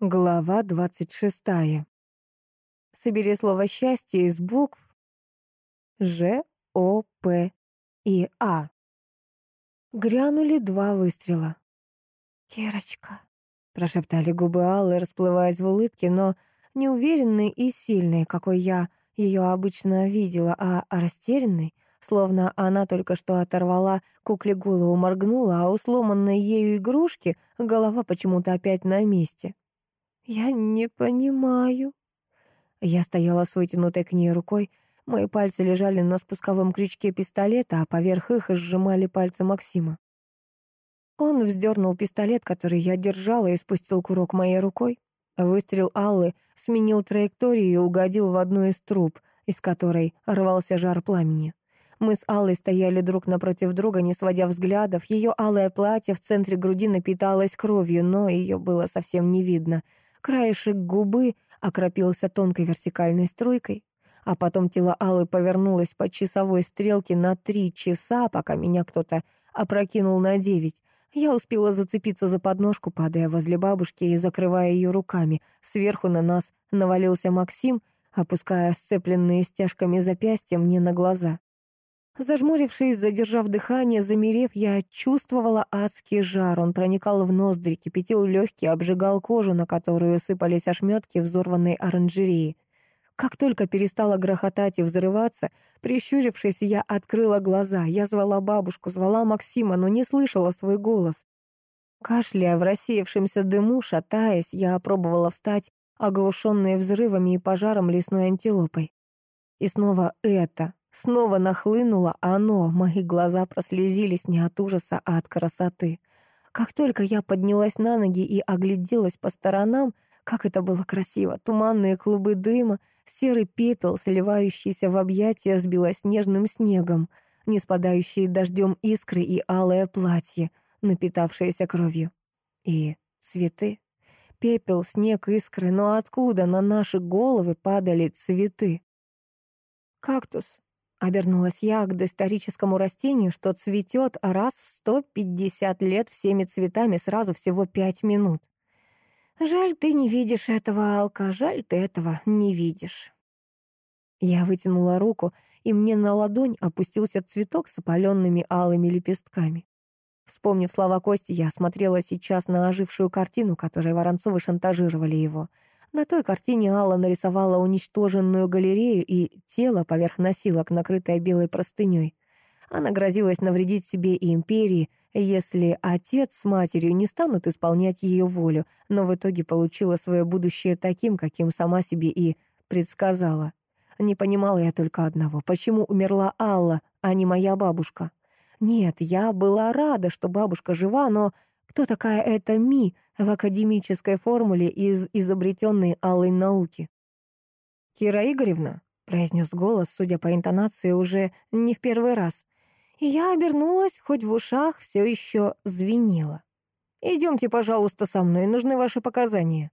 Глава двадцать шестая. Собери слово «счастье» из букв Ж, О, П и А. Грянули два выстрела. «Кирочка», — прошептали губы Аллы, расплываясь в улыбке, но неуверенной и сильной, какой я ее обычно видела, а растерянной, словно она только что оторвала кукле голову, моргнула, а у сломанной ею игрушки голова почему-то опять на месте. «Я не понимаю». Я стояла с вытянутой к ней рукой. Мои пальцы лежали на спусковом крючке пистолета, а поверх их сжимали пальцы Максима. Он вздернул пистолет, который я держала, и спустил курок моей рукой. Выстрел Аллы сменил траекторию и угодил в одну из труб, из которой рвался жар пламени. Мы с Аллой стояли друг напротив друга, не сводя взглядов. Ее алое платье в центре груди напиталось кровью, но ее было совсем не видно — Краешек губы окропился тонкой вертикальной струйкой, а потом тело Аллы повернулось по часовой стрелке на три часа, пока меня кто-то опрокинул на девять. Я успела зацепиться за подножку, падая возле бабушки и закрывая ее руками. Сверху на нас навалился Максим, опуская сцепленные стяжками запястья мне на глаза. Зажмурившись, задержав дыхание, замерев, я чувствовала адский жар. Он проникал в ноздри, кипятил легкие, обжигал кожу, на которую сыпались ошметки взорванной оранжереи. Как только перестала грохотать и взрываться, прищурившись, я открыла глаза. Я звала бабушку, звала Максима, но не слышала свой голос. Кашляя в рассеявшемся дыму, шатаясь, я пробовала встать, оглушенная взрывами и пожаром лесной антилопой. И снова это, Снова нахлынуло оно, мои глаза прослезились не от ужаса, а от красоты. Как только я поднялась на ноги и огляделась по сторонам, как это было красиво. Туманные клубы дыма, серый пепел, сливающийся в объятия с белоснежным снегом, не спадающие дождем искры и алое платье, напитавшееся кровью. И цветы. Пепел, снег, искры, но откуда на наши головы падали цветы? Кактус, Обернулась я к доисторическому растению, что цветет раз в 150 лет всеми цветами сразу всего пять минут. Жаль, ты не видишь этого, Алка, жаль, ты этого не видишь. Я вытянула руку, и мне на ладонь опустился цветок с опаленными алыми лепестками. Вспомнив слова Кости, я смотрела сейчас на ожившую картину, которой Воронцовы шантажировали его — на той картине Алла нарисовала уничтоженную галерею и тело поверх носилок, накрытое белой простыней. Она грозилась навредить себе и империи, если отец с матерью не станут исполнять ее волю, но в итоге получила свое будущее таким, каким сама себе и предсказала. Не понимала я только одного, почему умерла Алла, а не моя бабушка. Нет, я была рада, что бабушка жива, но кто такая эта Ми, в академической формуле из изобретенной алой науки. «Кира Игоревна», — произнес голос, судя по интонации, уже не в первый раз. И я обернулась, хоть в ушах все еще звенело. «Идемте, пожалуйста, со мной, нужны ваши показания».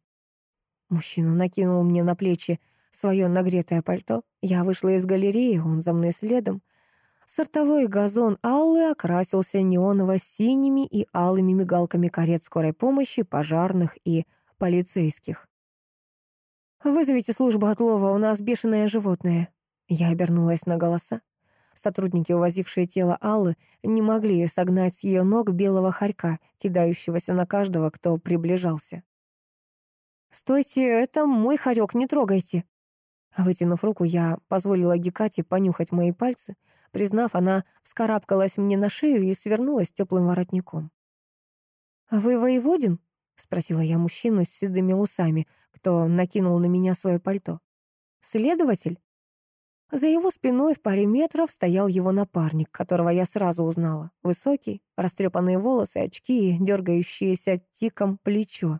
Мужчина накинул мне на плечи свое нагретое пальто. Я вышла из галереи, он за мной следом. Сортовой газон Аллы окрасился неоново-синими и алыми мигалками карет скорой помощи, пожарных и полицейских. «Вызовите службу отлова, у нас бешеное животное». Я обернулась на голоса. Сотрудники, увозившие тело Аллы, не могли согнать с ее ног белого хорька, кидающегося на каждого, кто приближался. «Стойте, это мой хорек, не трогайте!» Вытянув руку, я позволила Гекате понюхать мои пальцы. Признав, она вскарабкалась мне на шею и свернулась теплым воротником. «А вы воеводин?» — спросила я мужчину с седыми усами, кто накинул на меня свое пальто. «Следователь?» За его спиной в паре метров стоял его напарник, которого я сразу узнала. Высокий, растрепанные волосы, очки и дергающиеся тиком плечо.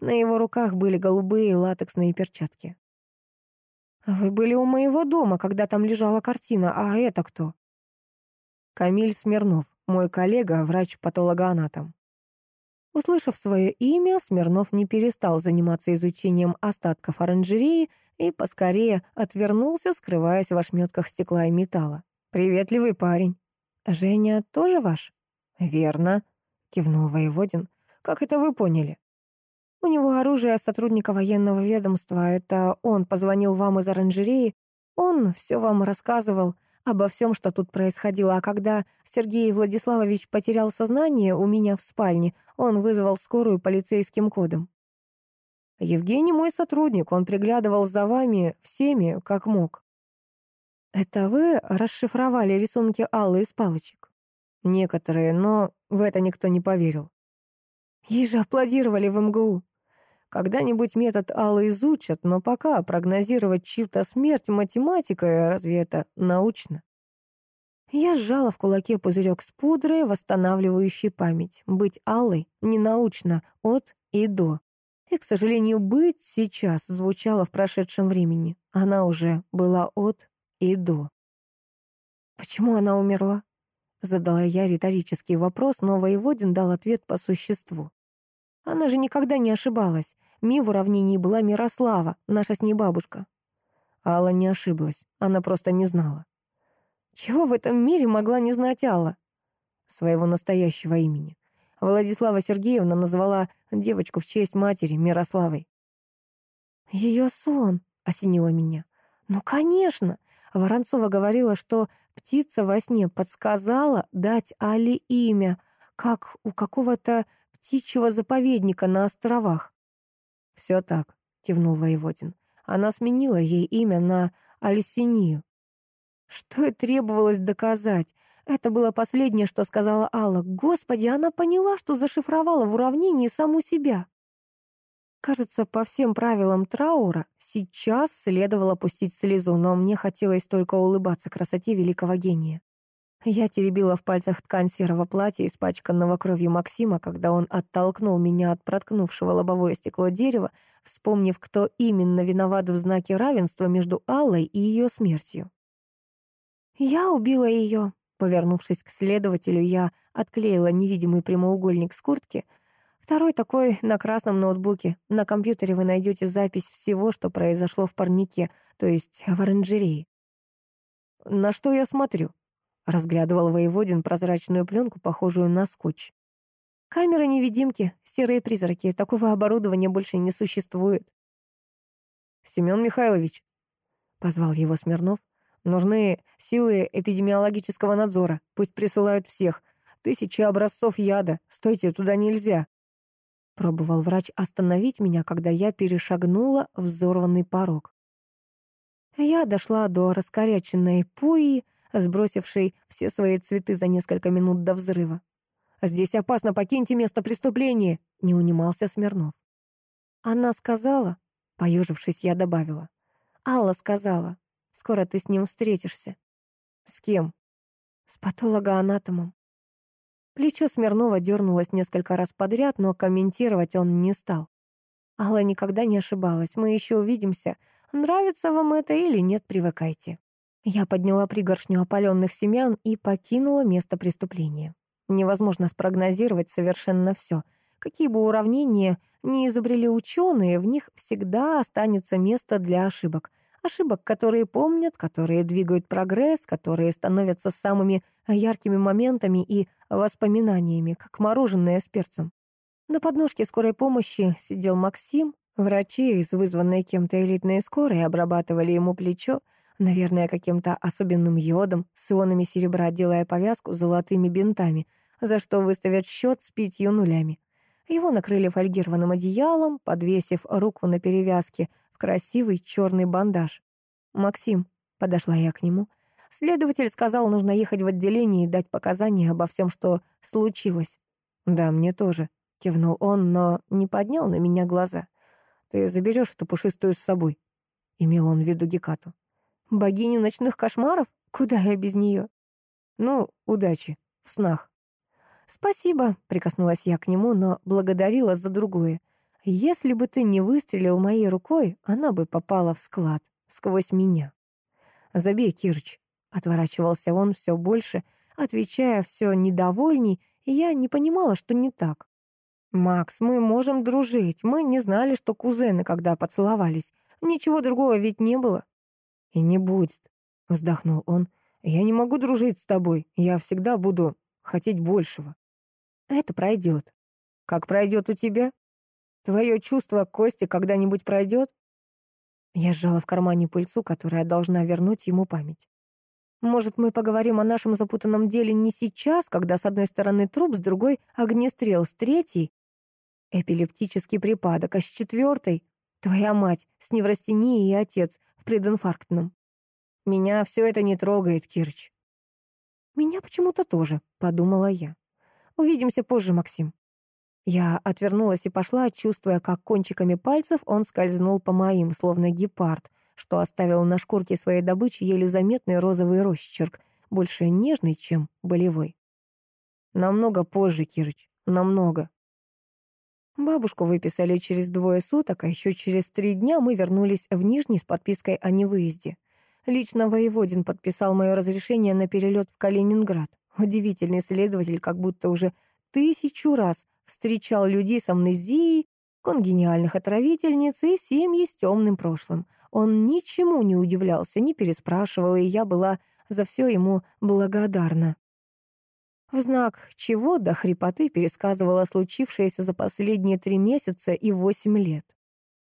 На его руках были голубые латексные перчатки. «Вы были у моего дома, когда там лежала картина, а это кто?» Камиль Смирнов, мой коллега, врач-патологоанатом. Услышав свое имя, Смирнов не перестал заниматься изучением остатков оранжереи и поскорее отвернулся, скрываясь в ошметках стекла и металла. «Приветливый парень». «Женя тоже ваш?» «Верно», — кивнул воеводин. «Как это вы поняли?» У него оружие сотрудника военного ведомства. Это он позвонил вам из оранжереи. Он все вам рассказывал обо всем, что тут происходило. А когда Сергей Владиславович потерял сознание у меня в спальне, он вызвал скорую полицейским кодом. Евгений мой сотрудник, он приглядывал за вами всеми, как мог. Это вы расшифровали рисунки Аллы из палочек? Некоторые, но в это никто не поверил. Ей же аплодировали в МГУ. Когда-нибудь метод Аллы изучат, но пока прогнозировать чью-то смерть математикой, разве это научно? Я сжала в кулаке пузырек с пудрой, восстанавливающей память. Быть Аллой ненаучно от и до. И, к сожалению, быть сейчас звучало в прошедшем времени. Она уже была от и до. «Почему она умерла?» Задала я риторический вопрос, но воеводин дал ответ по существу. Она же никогда не ошибалась. Ми в уравнении была Мирослава, наша с ней бабушка. Алла не ошиблась, она просто не знала. Чего в этом мире могла не знать Алла? Своего настоящего имени. Владислава Сергеевна назвала девочку в честь матери Мирославой. Ее сон осенило меня. Ну, конечно. Воронцова говорила, что птица во сне подсказала дать Али имя, как у какого-то птичьего заповедника на островах. «Все так», — кивнул воеводин. Она сменила ей имя на Альсинию. Что и требовалось доказать. Это было последнее, что сказала Алла. Господи, она поняла, что зашифровала в уравнении саму себя. Кажется, по всем правилам траура сейчас следовало пустить слезу, но мне хотелось только улыбаться красоте великого гения. Я теребила в пальцах ткань серого платья, испачканного кровью Максима, когда он оттолкнул меня от проткнувшего лобовое стекло дерева, вспомнив, кто именно виноват в знаке равенства между Аллой и ее смертью. «Я убила ее», Повернувшись к следователю, я отклеила невидимый прямоугольник с куртки. Второй такой на красном ноутбуке. На компьютере вы найдете запись всего, что произошло в парнике, то есть в оранжерее. «На что я смотрю?» — разглядывал воеводин прозрачную пленку, похожую на скотч. «Камеры-невидимки, серые призраки. Такого оборудования больше не существует». «Семен Михайлович», — позвал его Смирнов, — Нужны силы эпидемиологического надзора. Пусть присылают всех. Тысячи образцов яда. Стойте, туда нельзя. Пробовал врач остановить меня, когда я перешагнула взорванный порог. Я дошла до раскоряченной пуи, сбросившей все свои цветы за несколько минут до взрыва. «Здесь опасно, покиньте место преступления!» — не унимался Смирнов. Она сказала, поежившись, я добавила. Алла сказала, Скоро ты с ним встретишься. С кем? С патологоанатомом. Плечо Смирнова дернулось несколько раз подряд, но комментировать он не стал. Алла никогда не ошибалась. Мы еще увидимся. Нравится вам это или нет, привыкайте. Я подняла пригоршню опаленных семян и покинула место преступления. Невозможно спрогнозировать совершенно все. Какие бы уравнения ни изобрели ученые, в них всегда останется место для ошибок. Ошибок, которые помнят, которые двигают прогресс, которые становятся самыми яркими моментами и воспоминаниями, как мороженое с перцем. На подножке скорой помощи сидел Максим. Врачи из вызванной кем-то элитной скорой обрабатывали ему плечо, наверное, каким-то особенным йодом, с ионами серебра, делая повязку золотыми бинтами, за что выставят счет с пятью нулями. Его накрыли фольгированным одеялом, подвесив руку на перевязке, в красивый черный бандаж. «Максим», — подошла я к нему, — следователь сказал, нужно ехать в отделение и дать показания обо всем, что случилось. «Да, мне тоже», — кивнул он, но не поднял на меня глаза. «Ты заберешь эту пушистую с собой», — имел он в виду Гекату. «Богиню ночных кошмаров? Куда я без нее?» «Ну, удачи, в снах». «Спасибо», — прикоснулась я к нему, но благодарила за другое. Если бы ты не выстрелил моей рукой, она бы попала в склад, сквозь меня. Забей, Кирыч. Отворачивался он все больше, отвечая все недовольней, и я не понимала, что не так. «Макс, мы можем дружить. Мы не знали, что кузены, когда поцеловались. Ничего другого ведь не было». «И не будет», — вздохнул он. «Я не могу дружить с тобой. Я всегда буду хотеть большего». «Это пройдет». «Как пройдет у тебя?» Твое чувство к Косте когда-нибудь пройдет? Я сжала в кармане пыльцу, которая должна вернуть ему память. Может, мы поговорим о нашем запутанном деле не сейчас, когда с одной стороны труп, с другой — огнестрел, с третьей — эпилептический припадок, а с четвертой — твоя мать с неврастенией и отец прединфарктном. Меня все это не трогает, Кирч. Меня почему-то тоже, подумала я. Увидимся позже, Максим. Я отвернулась и пошла, чувствуя, как кончиками пальцев он скользнул по моим, словно гепард, что оставил на шкурке своей добычи еле заметный розовый росчерк, больше нежный, чем болевой. Намного позже, Кирыч, намного. Бабушку выписали через двое суток, а еще через три дня мы вернулись в Нижний с подпиской о невыезде. Лично Воеводин подписал мое разрешение на перелет в Калининград. Удивительный следователь, как будто уже тысячу раз встречал людей с амнезией, конгениальных отравительниц и семьи с темным прошлым. Он ничему не удивлялся, не переспрашивал, и я была за все ему благодарна. В знак чего до хрипоты пересказывала случившееся за последние три месяца и восемь лет.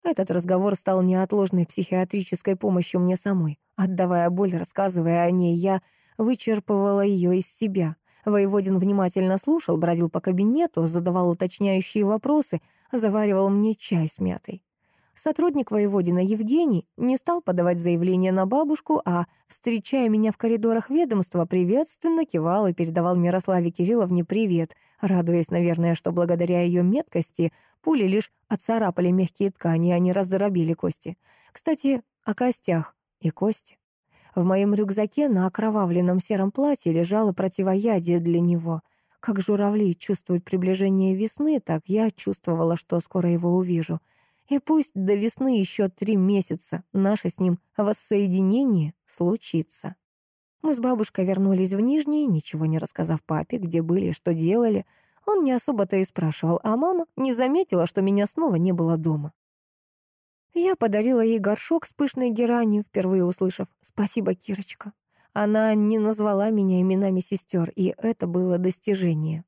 Этот разговор стал неотложной психиатрической помощью мне самой. Отдавая боль, рассказывая о ней, я вычерпывала ее из себя — Воеводин внимательно слушал, бродил по кабинету, задавал уточняющие вопросы, заваривал мне чай с мятой. Сотрудник воеводина Евгений не стал подавать заявление на бабушку, а, встречая меня в коридорах ведомства, приветственно кивал и передавал Мирославе Кирилловне привет, радуясь, наверное, что благодаря ее меткости пули лишь отцарапали мягкие ткани, а не раздробили кости. Кстати, о костях и кости. В моем рюкзаке на окровавленном сером платье лежало противоядие для него. Как журавли чувствуют приближение весны, так я чувствовала, что скоро его увижу. И пусть до весны еще три месяца наше с ним воссоединение случится. Мы с бабушкой вернулись в Нижний, ничего не рассказав папе, где были, что делали. Он не особо-то и спрашивал, а мама не заметила, что меня снова не было дома. Я подарила ей горшок с пышной геранью, впервые услышав «Спасибо, Кирочка». Она не назвала меня именами сестер, и это было достижение.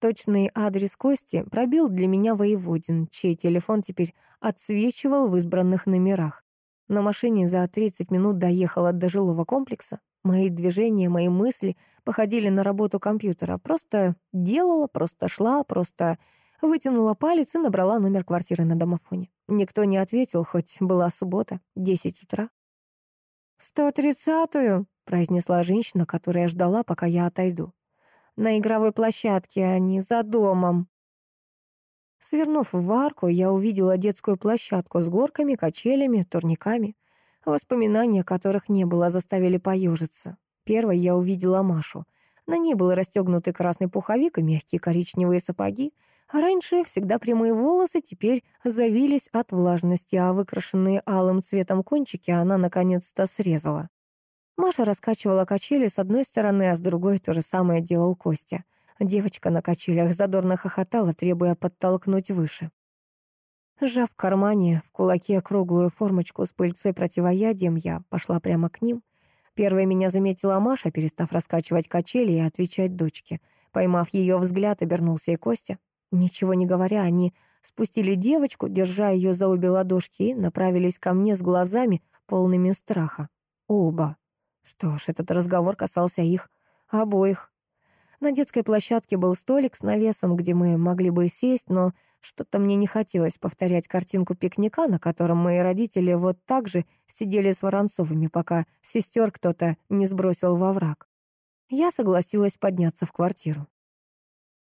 Точный адрес Кости пробил для меня воеводин, чей телефон теперь отсвечивал в избранных номерах. На машине за 30 минут доехала до жилого комплекса. Мои движения, мои мысли походили на работу компьютера. Просто делала, просто шла, просто Вытянула палец и набрала номер квартиры на домофоне. Никто не ответил, хоть была суббота, десять утра. «В сто тридцатую», — произнесла женщина, которая ждала, пока я отойду. «На игровой площадке, а не за домом». Свернув в арку, я увидела детскую площадку с горками, качелями, турниками. Воспоминания, которых не было, заставили поежиться. Первой я увидела Машу. На ней был расстегнутый красный пуховик и мягкие коричневые сапоги. Раньше всегда прямые волосы теперь завились от влажности, а выкрашенные алым цветом кончики она наконец-то срезала. Маша раскачивала качели с одной стороны, а с другой то же самое делал Костя. Девочка на качелях задорно хохотала, требуя подтолкнуть выше. Сжав в кармане в кулаке круглую формочку с пыльцой противоядием, я пошла прямо к ним. Первой меня заметила Маша, перестав раскачивать качели и отвечать дочке. Поймав ее взгляд, обернулся и Костя. Ничего не говоря, они спустили девочку, держа ее за обе ладошки, и направились ко мне с глазами, полными страха. Оба. Что ж, этот разговор касался их обоих. На детской площадке был столик с навесом, где мы могли бы сесть, но что-то мне не хотелось повторять картинку пикника, на котором мои родители вот так же сидели с Воронцовыми, пока сестер кто-то не сбросил во враг. Я согласилась подняться в квартиру.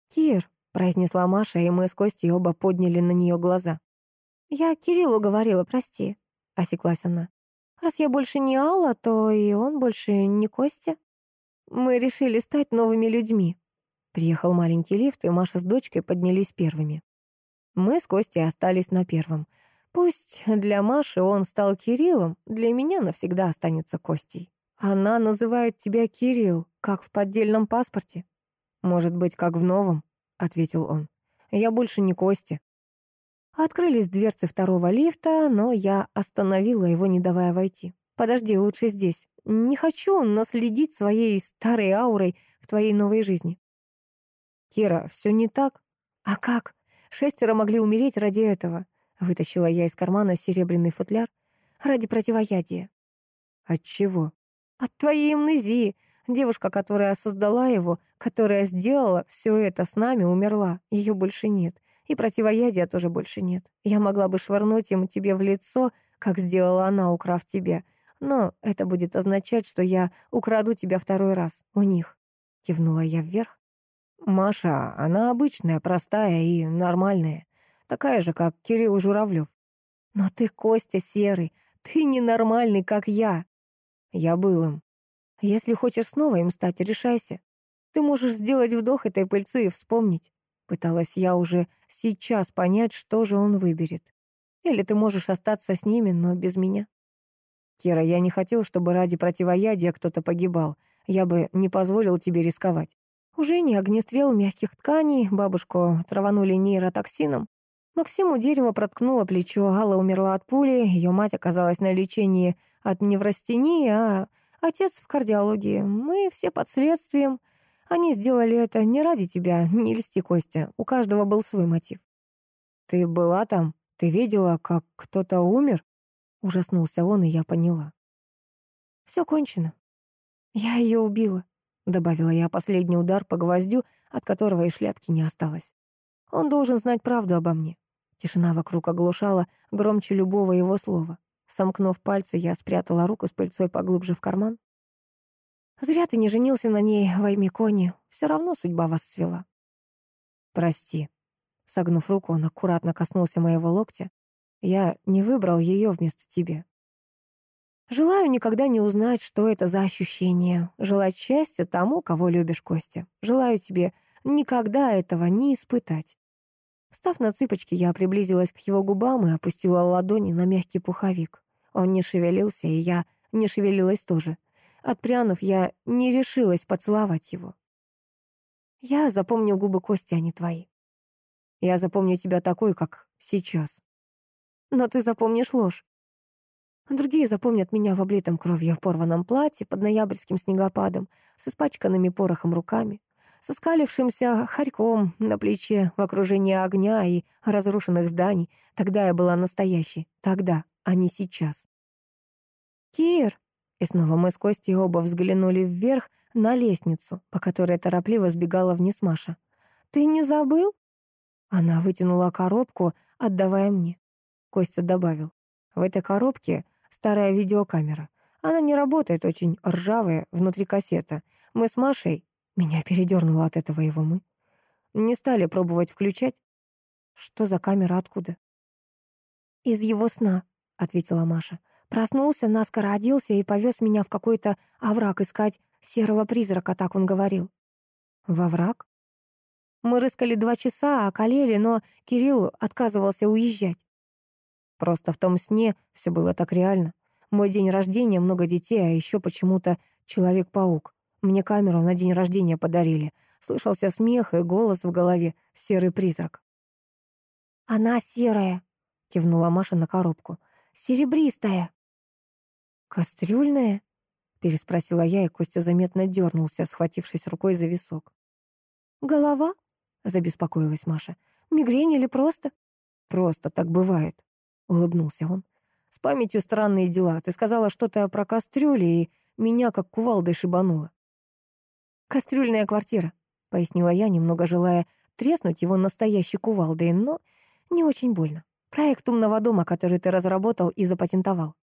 «Кир, произнесла Маша, и мы с Костей оба подняли на нее глаза. «Я Кириллу говорила, прости», — осеклась она. «Раз я больше не Алла, то и он больше не Костя. Мы решили стать новыми людьми». Приехал маленький лифт, и Маша с дочкой поднялись первыми. Мы с Костей остались на первом. Пусть для Маши он стал Кириллом, для меня навсегда останется Костей. Она называет тебя Кирилл, как в поддельном паспорте. Может быть, как в новом. — ответил он. «Я больше не Костя». Открылись дверцы второго лифта, но я остановила его, не давая войти. «Подожди, лучше здесь. Не хочу наследить своей старой аурой в твоей новой жизни». «Кира, все не так?» «А как? Шестеро могли умереть ради этого. Вытащила я из кармана серебряный футляр. Ради противоядия. От чего? От твоей амнезии. Девушка, которая создала его, которая сделала все это с нами, умерла. Ее больше нет. И противоядия тоже больше нет. Я могла бы швырнуть ему тебе в лицо, как сделала она, украв тебя. Но это будет означать, что я украду тебя второй раз у них. Кивнула я вверх. Маша, она обычная, простая и нормальная. Такая же, как Кирилл Журавлев. Но ты, Костя, серый. Ты ненормальный, как я. Я был им. Если хочешь снова им стать, решайся. Ты можешь сделать вдох этой пыльцы и вспомнить. Пыталась я уже сейчас понять, что же он выберет. Или ты можешь остаться с ними, но без меня. Кира, я не хотел, чтобы ради противоядия кто-то погибал. Я бы не позволил тебе рисковать. Уже не огнестрел мягких тканей, бабушку траванули нейротоксином. Максиму дерево проткнуло плечо, Алла умерла от пули, ее мать оказалась на лечении от неврастении, а отец в кардиологии. Мы все под следствием. Они сделали это не ради тебя, не льсти, Костя. У каждого был свой мотив. Ты была там? Ты видела, как кто-то умер? Ужаснулся он, и я поняла. Все кончено. Я ее убила, добавила я последний удар по гвоздю, от которого и шляпки не осталось. Он должен знать правду обо мне. Тишина вокруг оглушала громче любого его слова. Сомкнув пальцы, я спрятала руку с пыльцой поглубже в карман. «Зря ты не женился на ней в Аймиконе. Все равно судьба вас свела». «Прости». Согнув руку, он аккуратно коснулся моего локтя. «Я не выбрал ее вместо тебя». «Желаю никогда не узнать, что это за ощущение. Желать счастья тому, кого любишь, Костя. Желаю тебе никогда этого не испытать». Встав на цыпочки, я приблизилась к его губам и опустила ладони на мягкий пуховик. Он не шевелился, и я не шевелилась тоже. Отпрянув, я не решилась поцеловать его. Я запомню губы Кости, а не твои. Я запомню тебя такой, как сейчас. Но ты запомнишь ложь. Другие запомнят меня в облитом кровью в порванном платье под ноябрьским снегопадом, с испачканными порохом руками со скалившимся хорьком на плече в окружении огня и разрушенных зданий. Тогда я была настоящей. Тогда, а не сейчас. «Кир!» И снова мы с Костей оба взглянули вверх на лестницу, по которой торопливо сбегала вниз Маша. «Ты не забыл?» Она вытянула коробку, отдавая мне. Костя добавил. «В этой коробке старая видеокамера. Она не работает, очень ржавая, внутри кассета. Мы с Машей меня передернуло от этого его мы. Не стали пробовать включать. Что за камера, откуда? Из его сна, ответила Маша. Проснулся, наскоро оделся и повез меня в какой-то овраг искать серого призрака, так он говорил. Во враг? Мы рыскали два часа, околели, но Кирилл отказывался уезжать. Просто в том сне все было так реально. Мой день рождения, много детей, а еще почему-то Человек-паук. Мне камеру на день рождения подарили. Слышался смех и голос в голове. Серый призрак. «Она серая», — кивнула Маша на коробку. «Серебристая». «Кастрюльная?» — переспросила я, и Костя заметно дернулся, схватившись рукой за висок. «Голова?» — забеспокоилась Маша. «Мигрень или просто?» «Просто так бывает», — улыбнулся он. «С памятью странные дела. Ты сказала что-то про кастрюли, и меня как кувалдой шибануло. «Кастрюльная квартира», — пояснила я, немного желая треснуть его настоящей кувалдой, но не очень больно. Проект умного дома, который ты разработал и запатентовал.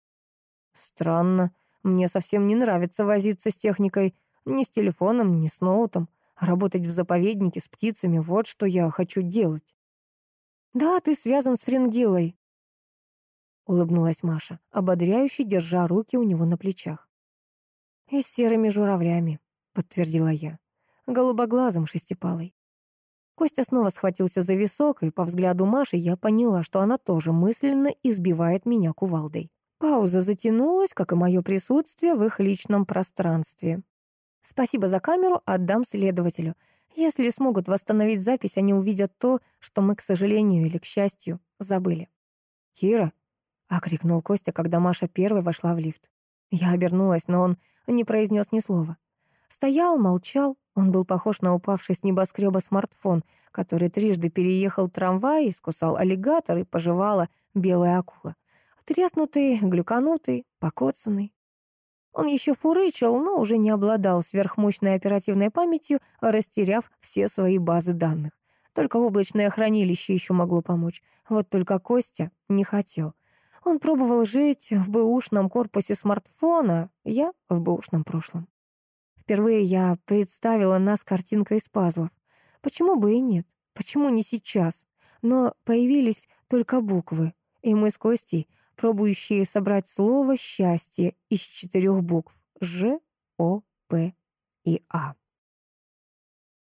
Странно. Мне совсем не нравится возиться с техникой. Ни с телефоном, ни с ноутом. Работать в заповеднике с птицами — вот что я хочу делать. «Да, ты связан с Фрингилой», — улыбнулась Маша, ободряюще держа руки у него на плечах. «И с серыми журавлями», — подтвердила я. Голубоглазым шестипалой. Костя снова схватился за висок, и по взгляду Маши я поняла, что она тоже мысленно избивает меня кувалдой. Пауза затянулась, как и мое присутствие в их личном пространстве. Спасибо за камеру, отдам следователю. Если смогут восстановить запись, они увидят то, что мы, к сожалению или к счастью, забыли. «Кира!» — окрикнул Костя, когда Маша первой вошла в лифт. Я обернулась, но он не произнес ни слова. Стоял, молчал, Он был похож на упавший с небоскреба смартфон, который трижды переехал трамвай, искусал аллигатор и пожевала белая акула. Треснутый, глюканутый, покоцанный. Он еще фурычил, но уже не обладал сверхмощной оперативной памятью, растеряв все свои базы данных. Только облачное хранилище еще могло помочь. Вот только Костя не хотел. Он пробовал жить в бэушном корпусе смартфона, я в бэушном прошлом. Впервые я представила нас картинкой из пазлов. Почему бы и нет? Почему не сейчас? Но появились только буквы, и мы с Костей, пробующие собрать слово «счастье» из четырех букв Ж, О, П и А.